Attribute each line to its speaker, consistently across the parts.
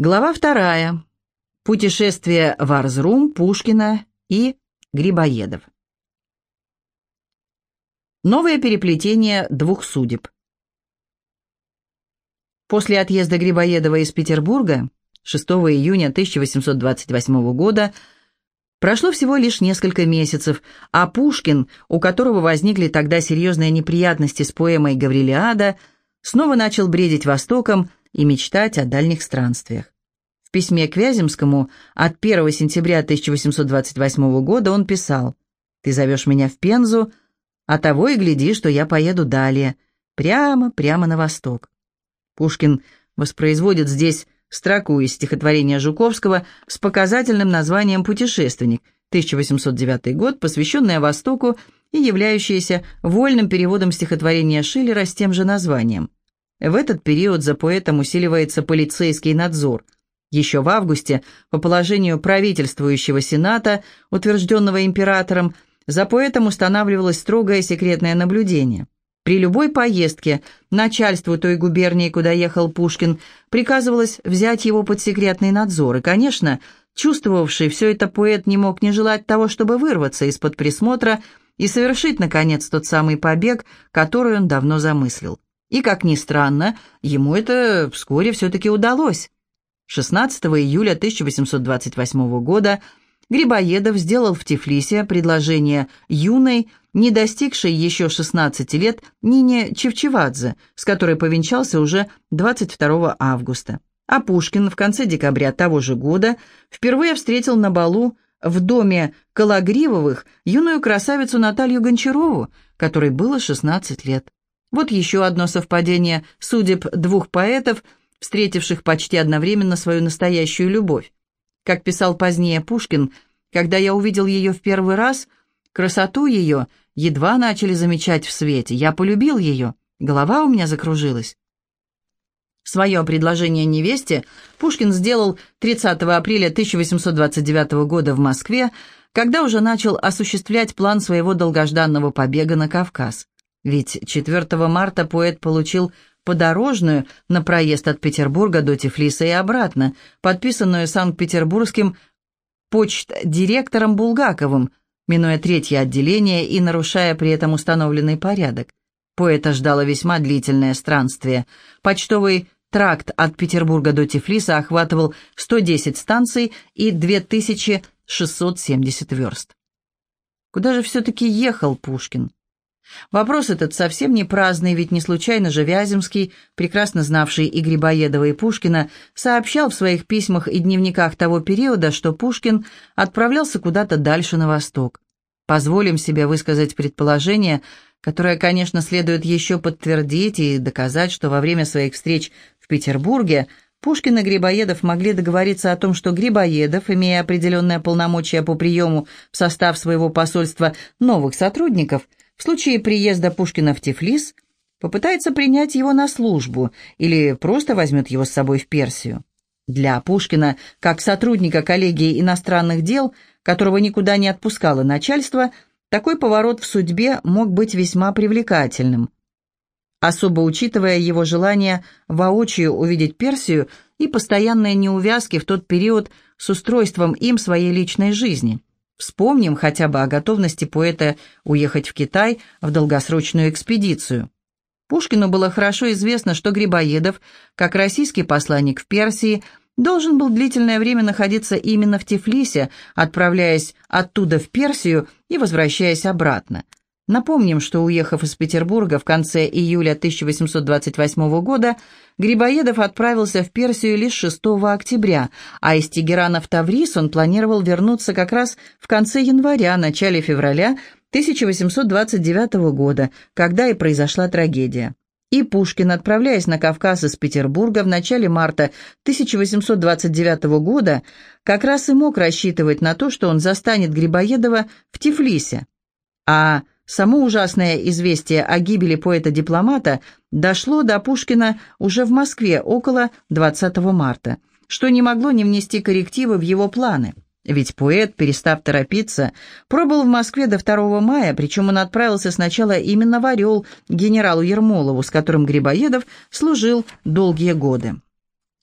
Speaker 1: Глава вторая. Путешествие в Арзрум, Пушкина и Грибоедов. Новое переплетение двух судеб. После отъезда Грибоедова из Петербурга 6 июня 1828 года прошло всего лишь несколько месяцев, а Пушкин, у которого возникли тогда серьезные неприятности с поэмой «Гаврилиада», снова начал бредить Востоком и мечтать о дальних странствиях. В письме к Вяземскому от 1 сентября 1828 года он писал «Ты зовешь меня в Пензу, а того и гляди, что я поеду далее, прямо, прямо на восток». Пушкин воспроизводит здесь строку из стихотворения Жуковского с показательным названием «Путешественник», 1809 год, посвященная Востоку и являющаяся вольным переводом стихотворения Шиллера с тем же названием. В этот период за поэтом усиливается полицейский надзор. Еще в августе, по положению правительствующего Сената, утвержденного императором, за поэтом устанавливалось строгое секретное наблюдение. При любой поездке начальству той губернии, куда ехал Пушкин, приказывалось взять его под секретный надзор. И, конечно, чувствовавший все это поэт не мог не желать того, чтобы вырваться из-под присмотра и совершить, наконец, тот самый побег, который он давно замыслил. И, как ни странно, ему это вскоре все-таки удалось. 16 июля 1828 года Грибоедов сделал в Тифлисе предложение юной, не достигшей еще 16 лет, Нине Чевчевадзе, с которой повенчался уже 22 августа. А Пушкин в конце декабря того же года впервые встретил на балу в доме Калагривовых юную красавицу Наталью Гончарову, которой было 16 лет. Вот еще одно совпадение судеб двух поэтов, встретивших почти одновременно свою настоящую любовь. Как писал позднее Пушкин, когда я увидел ее в первый раз, красоту ее едва начали замечать в свете. Я полюбил ее, голова у меня закружилась. Свое предложение невесте Пушкин сделал 30 апреля 1829 года в Москве, когда уже начал осуществлять план своего долгожданного побега на Кавказ. Ведь 4 марта поэт получил подорожную на проезд от Петербурга до Тифлиса и обратно, подписанную Санкт-Петербургским почт-директором Булгаковым, минуя третье отделение и нарушая при этом установленный порядок. Поэта ждало весьма длительное странствие. Почтовый тракт от Петербурга до Тифлиса охватывал 110 станций и 2670 верст. Куда же все-таки ехал Пушкин? Вопрос этот совсем не праздный, ведь не случайно же Вяземский, прекрасно знавший и Грибоедова, и Пушкина, сообщал в своих письмах и дневниках того периода, что Пушкин отправлялся куда-то дальше на восток. Позволим себе высказать предположение, которое, конечно, следует еще подтвердить и доказать, что во время своих встреч в Петербурге Пушкин и Грибоедов могли договориться о том, что Грибоедов, имея определенное полномочия по приему в состав своего посольства новых сотрудников, в случае приезда Пушкина в Тифлис попытается принять его на службу или просто возьмет его с собой в Персию. Для Пушкина, как сотрудника коллегии иностранных дел, которого никуда не отпускало начальство, такой поворот в судьбе мог быть весьма привлекательным. Особо учитывая его желание воочию увидеть Персию и постоянные неувязки в тот период с устройством им своей личной жизни – Вспомним хотя бы о готовности поэта уехать в Китай в долгосрочную экспедицию. Пушкину было хорошо известно, что Грибоедов, как российский посланник в Персии, должен был длительное время находиться именно в Тифлисе, отправляясь оттуда в Персию и возвращаясь обратно – Напомним, что, уехав из Петербурга в конце июля 1828 года, Грибоедов отправился в Персию лишь 6 октября, а из Тегерана в Таврис он планировал вернуться как раз в конце января, начале февраля 1829 года, когда и произошла трагедия. И Пушкин, отправляясь на Кавказ из Петербурга в начале марта 1829 года, как раз и мог рассчитывать на то, что он застанет Грибоедова в Тифлисе. А Само ужасное известие о гибели поэта-дипломата дошло до Пушкина уже в Москве около 20 марта, что не могло не внести коррективы в его планы. Ведь поэт, перестав торопиться, пробыл в Москве до 2 мая, причем он отправился сначала именно в «Орел» генералу Ермолову, с которым Грибоедов служил долгие годы.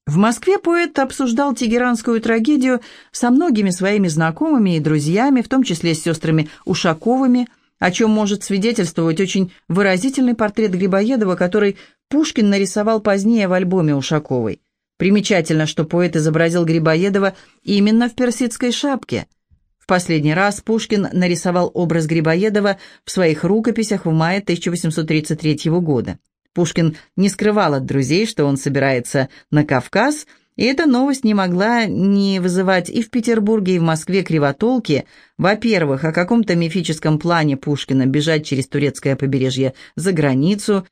Speaker 1: В Москве поэт обсуждал тегеранскую трагедию со многими своими знакомыми и друзьями, в том числе с сестрами Ушаковыми, о чем может свидетельствовать очень выразительный портрет Грибоедова, который Пушкин нарисовал позднее в альбоме Ушаковой. Примечательно, что поэт изобразил Грибоедова именно в персидской шапке. В последний раз Пушкин нарисовал образ Грибоедова в своих рукописях в мае 1833 года. Пушкин не скрывал от друзей, что он собирается на Кавказ, и эта новость не могла не вызывать и в Петербурге, и в Москве кривотолки. Во-первых, о каком-то мифическом плане Пушкина бежать через турецкое побережье за границу.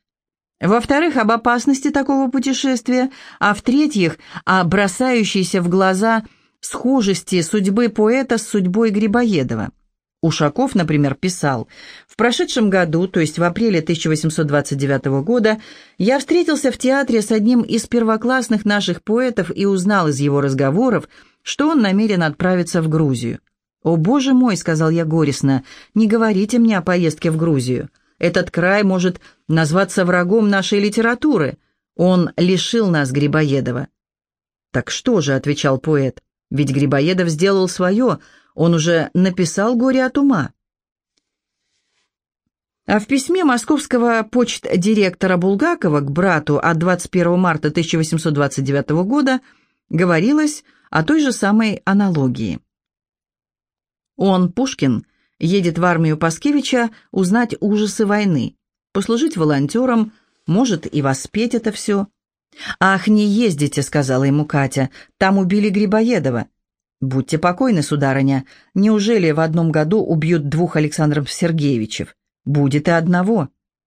Speaker 1: Во-вторых, об опасности такого путешествия. А в-третьих, о бросающейся в глаза схожести судьбы поэта с судьбой Грибоедова. Ушаков, например, писал, «В прошедшем году, то есть в апреле 1829 года, я встретился в театре с одним из первоклассных наших поэтов и узнал из его разговоров, что он намерен отправиться в Грузию. «О, боже мой!» — сказал я горестно, — «не говорите мне о поездке в Грузию. Этот край может назваться врагом нашей литературы. Он лишил нас Грибоедова». «Так что же?» — отвечал поэт. «Ведь Грибоедов сделал свое, он уже написал «Горе от ума». А в письме московского почт-директора Булгакова к брату от 21 марта 1829 года говорилось о той же самой аналогии. Он, Пушкин, едет в армию Паскевича узнать ужасы войны, послужить волонтером, может и воспеть это все. «Ах, не ездите», — сказала ему Катя, — «там убили Грибоедова». «Будьте покойны, сударыня. Неужели в одном году убьют двух Александров Сергеевичев? Будет и одного».